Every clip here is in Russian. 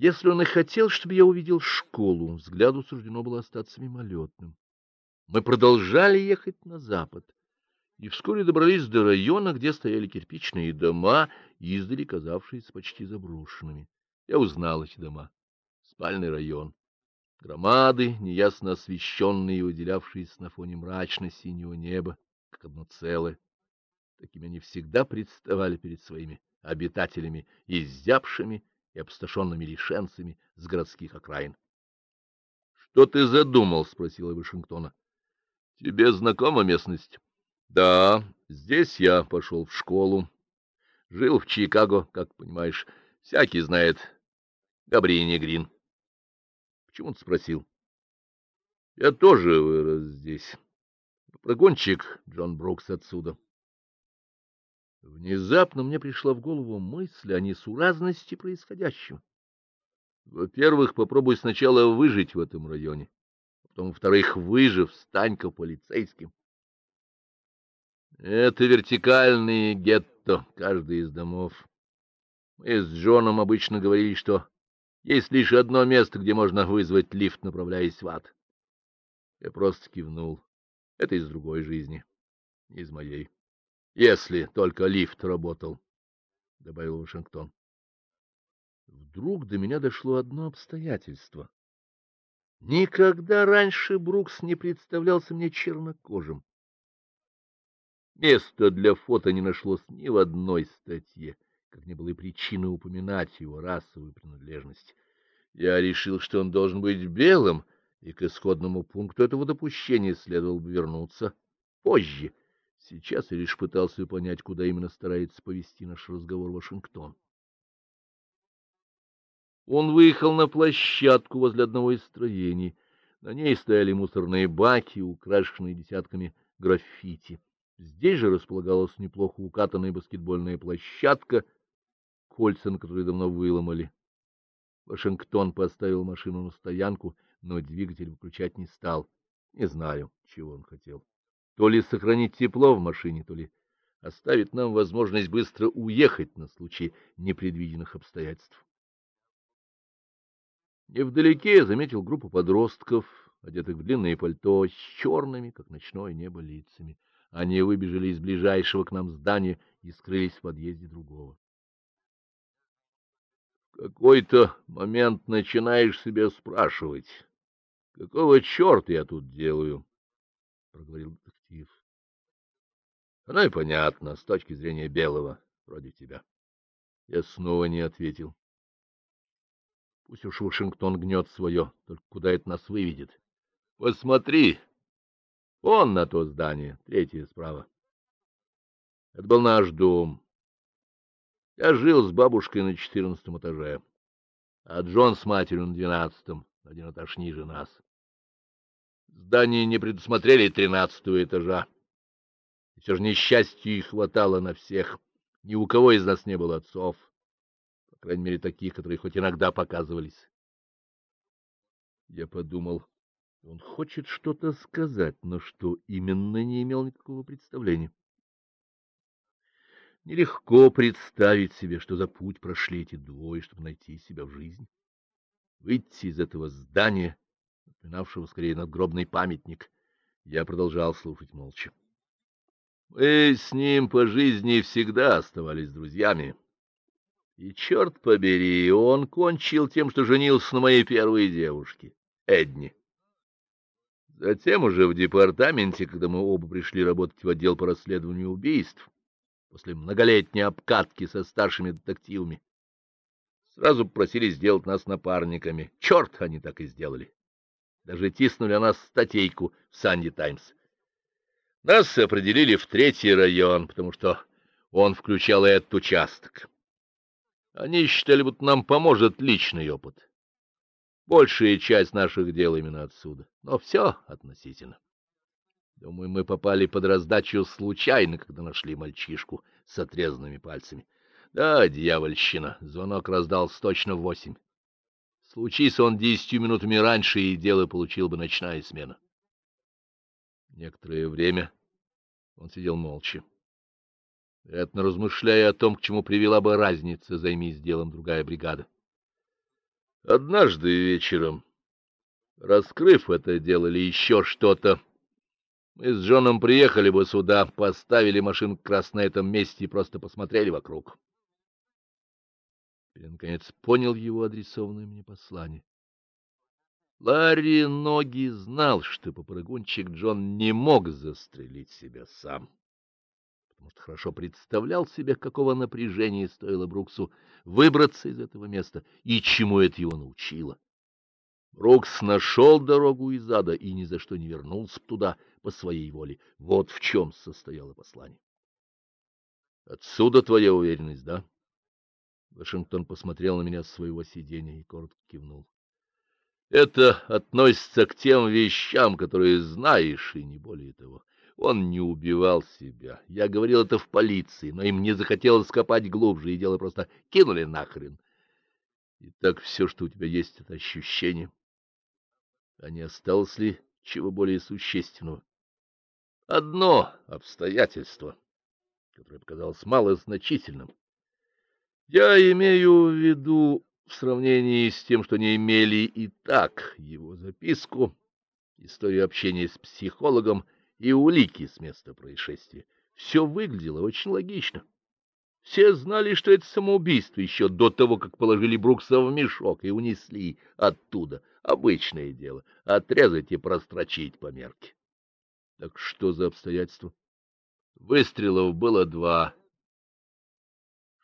Если он и хотел, чтобы я увидел школу, взгляду суждено было остаться мимолетным. Мы продолжали ехать на запад, и вскоре добрались до района, где стояли кирпичные дома, издали казавшиеся почти заброшенными. Я узнал эти дома. Спальный район. Громады, неясно освещенные и выделявшиеся на фоне мрачно-синего неба, как одно целое. Такими они всегда представали перед своими обитателями, изябшими и опустошенными решенцами с городских окраин. — Что ты задумал? — спросила Вашингтона. — Тебе знакома местность? — Да, здесь я пошел в школу. Жил в Чикаго, как понимаешь, всякий знает. Габрини Грин. — Почему ты спросил? — Я тоже вырос здесь. Прогончик Джон Брукс отсюда. Внезапно мне пришла в голову мысль о несуразности происходящего. Во-первых, попробуй сначала выжить в этом районе, потом, во-вторых, выжив, стань-ка полицейским. Это вертикальные гетто, каждый из домов. Мы с Джоном обычно говорили, что есть лишь одно место, где можно вызвать лифт, направляясь в ад. Я просто кивнул. Это из другой жизни, из моей. Если только лифт работал, — добавил Вашингтон. Вдруг до меня дошло одно обстоятельство. Никогда раньше Брукс не представлялся мне чернокожим. Места для фото не нашлось ни в одной статье, как не было и причины упоминать его расовую принадлежность. Я решил, что он должен быть белым, и к исходному пункту этого допущения следовало бы вернуться позже, Сейчас я лишь пытался понять, куда именно старается повести наш разговор Вашингтон. Он выехал на площадку возле одного из строений. На ней стояли мусорные баки, украшенные десятками граффити. Здесь же располагалась неплохо укатанная баскетбольная площадка, кольца на которые давно выломали. Вашингтон поставил машину на стоянку, но двигатель выключать не стал. Не знаю, чего он хотел то ли сохранить тепло в машине, то ли оставить нам возможность быстро уехать на случай непредвиденных обстоятельств. Невдалеке я заметил группу подростков, одетых в длинные пальто, с черными, как ночное небо, лицами. Они выбежали из ближайшего к нам здания и скрылись в подъезде другого. В какой-то момент начинаешь себя спрашивать, какого черта я тут делаю? — проговорил детектив. — Оно и понятно, с точки зрения белого, вроде тебя. Я снова не ответил. Пусть уж Вашингтон гнет свое, только куда это нас выведет? Посмотри! Он на то здание, третье справа. Это был наш дом. Я жил с бабушкой на четырнадцатом этаже, а Джон с матерью на двенадцатом, один этаж ниже нас. Здание не предусмотрели тринадцатого этажа. И все же несчастью и хватало на всех. Ни у кого из нас не было отцов, по крайней мере, таких, которые хоть иногда показывались. Я подумал, он хочет что-то сказать, но что именно, не имел никакого представления. Нелегко представить себе, что за путь прошли эти двое, чтобы найти себя в жизни. Выйти из этого здания напоминавшего скорее надгробный памятник. Я продолжал слушать молча. Мы с ним по жизни всегда оставались друзьями. И, черт побери, он кончил тем, что женился на моей первой девушке, Эдни. Затем уже в департаменте, когда мы оба пришли работать в отдел по расследованию убийств, после многолетней обкатки со старшими детективами, сразу попросили сделать нас напарниками. Черт, они так и сделали. Даже тиснули о нас статейку в «Санди Таймс». Нас определили в третий район, потому что он включал и этот участок. Они считали, будто нам поможет личный опыт. Большая часть наших дел именно отсюда, но все относительно. Думаю, мы попали под раздачу случайно, когда нашли мальчишку с отрезанными пальцами. Да, дьявольщина, звонок раздался точно в восемь. Случись он десятью минутами раньше, и дело получил бы ночная смена. Некоторое время он сидел молча, вероятно, размышляя о том, к чему привела бы разница, займись делом другая бригада. Однажды вечером, раскрыв это дело или еще что-то, мы с Джоном приехали бы сюда, поставили машину как раз на этом месте и просто посмотрели вокруг. Я, наконец, понял его адресованное мне послание. Ларри Ноги знал, что попрыгунчик Джон не мог застрелить себя сам потому что хорошо представлял себе, какого напряжения стоило Бруксу выбраться из этого места и чему это его научило. Брукс нашел дорогу из ада и ни за что не вернулся туда по своей воле. Вот в чем состояло послание. Отсюда твоя уверенность, да? Вашингтон посмотрел на меня с своего сиденья и коротко кивнул. Это относится к тем вещам, которые знаешь, и не более того. Он не убивал себя. Я говорил это в полиции, но им не захотелось копать глубже, и дело просто кинули нахрен. И так все, что у тебя есть, это ощущение. А не осталось ли чего более существенного? Одно обстоятельство, которое показалось малозначительным. Я имею в виду в сравнении с тем, что не имели и так его записку, историю общения с психологом и улики с места происшествия. Все выглядело очень логично. Все знали, что это самоубийство еще до того, как положили Брукса в мешок и унесли оттуда. Обычное дело — отрезать и прострочить по мерке. Так что за обстоятельства? Выстрелов было два.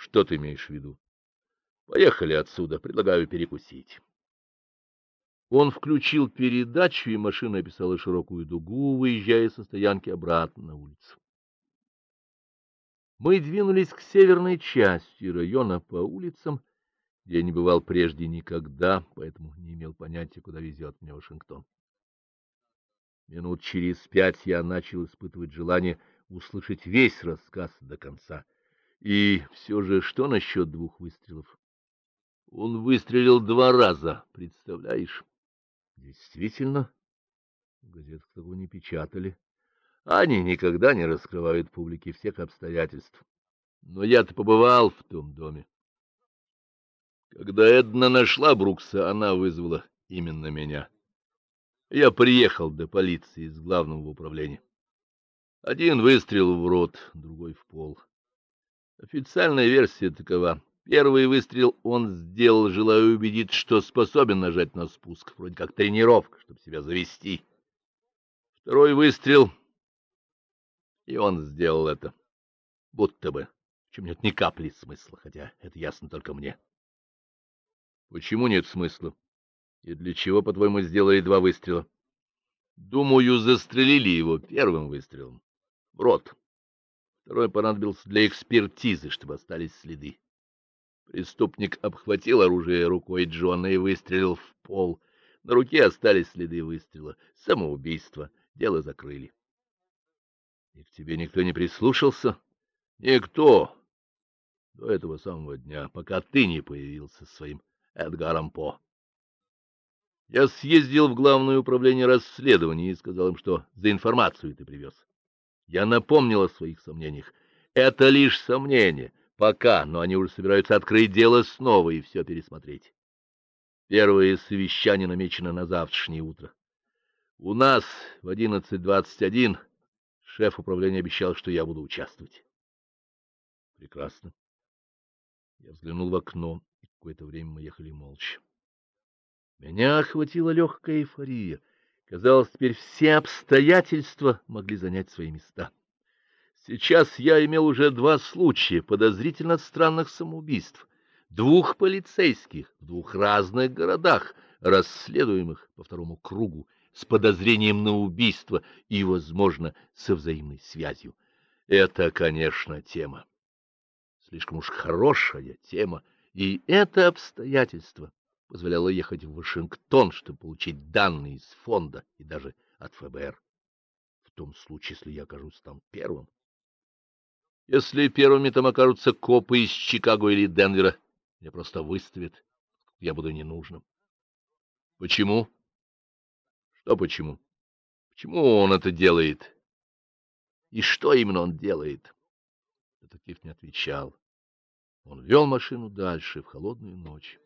Что ты имеешь в виду? Поехали отсюда, предлагаю перекусить. Он включил передачу, и машина описала широкую дугу, выезжая со стоянки обратно на улицу. Мы двинулись к северной части района по улицам, где я не бывал прежде никогда, поэтому не имел понятия, куда везет меня Вашингтон. Минут через пять я начал испытывать желание услышать весь рассказ до конца. И все же, что насчет двух выстрелов? Он выстрелил два раза, представляешь? Действительно, в газетах такого не печатали. Они никогда не раскрывают публике всех обстоятельств. Но я-то побывал в том доме. Когда Эдна нашла Брукса, она вызвала именно меня. Я приехал до полиции из главного управления. Один выстрел в рот, другой в пол. Официальная версия такова. Первый выстрел он сделал, желая убедить, что способен нажать на спуск, вроде как тренировка, чтобы себя завести. Второй выстрел, и он сделал это. Будто бы, в чем нет ни капли смысла, хотя это ясно только мне. Почему нет смысла? И для чего, по-твоему, сделали два выстрела? Думаю, застрелили его первым выстрелом. В рот. Второй понадобился для экспертизы, чтобы остались следы. Преступник обхватил оружие рукой Джона и выстрелил в пол. На руке остались следы выстрела. Самоубийство. Дело закрыли. И к тебе никто не прислушался? Никто. До этого самого дня, пока ты не появился своим Эдгаром По. Я съездил в Главное управление расследований и сказал им, что за информацию ты привез. Я напомнил о своих сомнениях. Это лишь сомнения. Пока, но они уже собираются открыть дело снова и все пересмотреть. Первое совещание намечено на завтрашнее утро. У нас в 11.21 шеф управления обещал, что я буду участвовать. Прекрасно. Я взглянул в окно, и какое-то время мы ехали молча. Меня охватила легкая эйфория. Казалось, теперь все обстоятельства могли занять свои места. Сейчас я имел уже два случая подозрительно странных самоубийств, двух полицейских в двух разных городах, расследуемых по второму кругу с подозрением на убийство и, возможно, со взаимной связью. Это, конечно, тема. Слишком уж хорошая тема, и это обстоятельство позволяло ехать в Вашингтон, чтобы получить данные из фонда и даже от ФБР. В том случае, если я окажусь там первым. Если первыми там окажутся копы из Чикаго или Денвера, меня просто выставят. Я буду ненужным. Почему? Что почему? Почему он это делает? И что именно он делает? Детектив не отвечал. Он вел машину дальше в холодную ночь.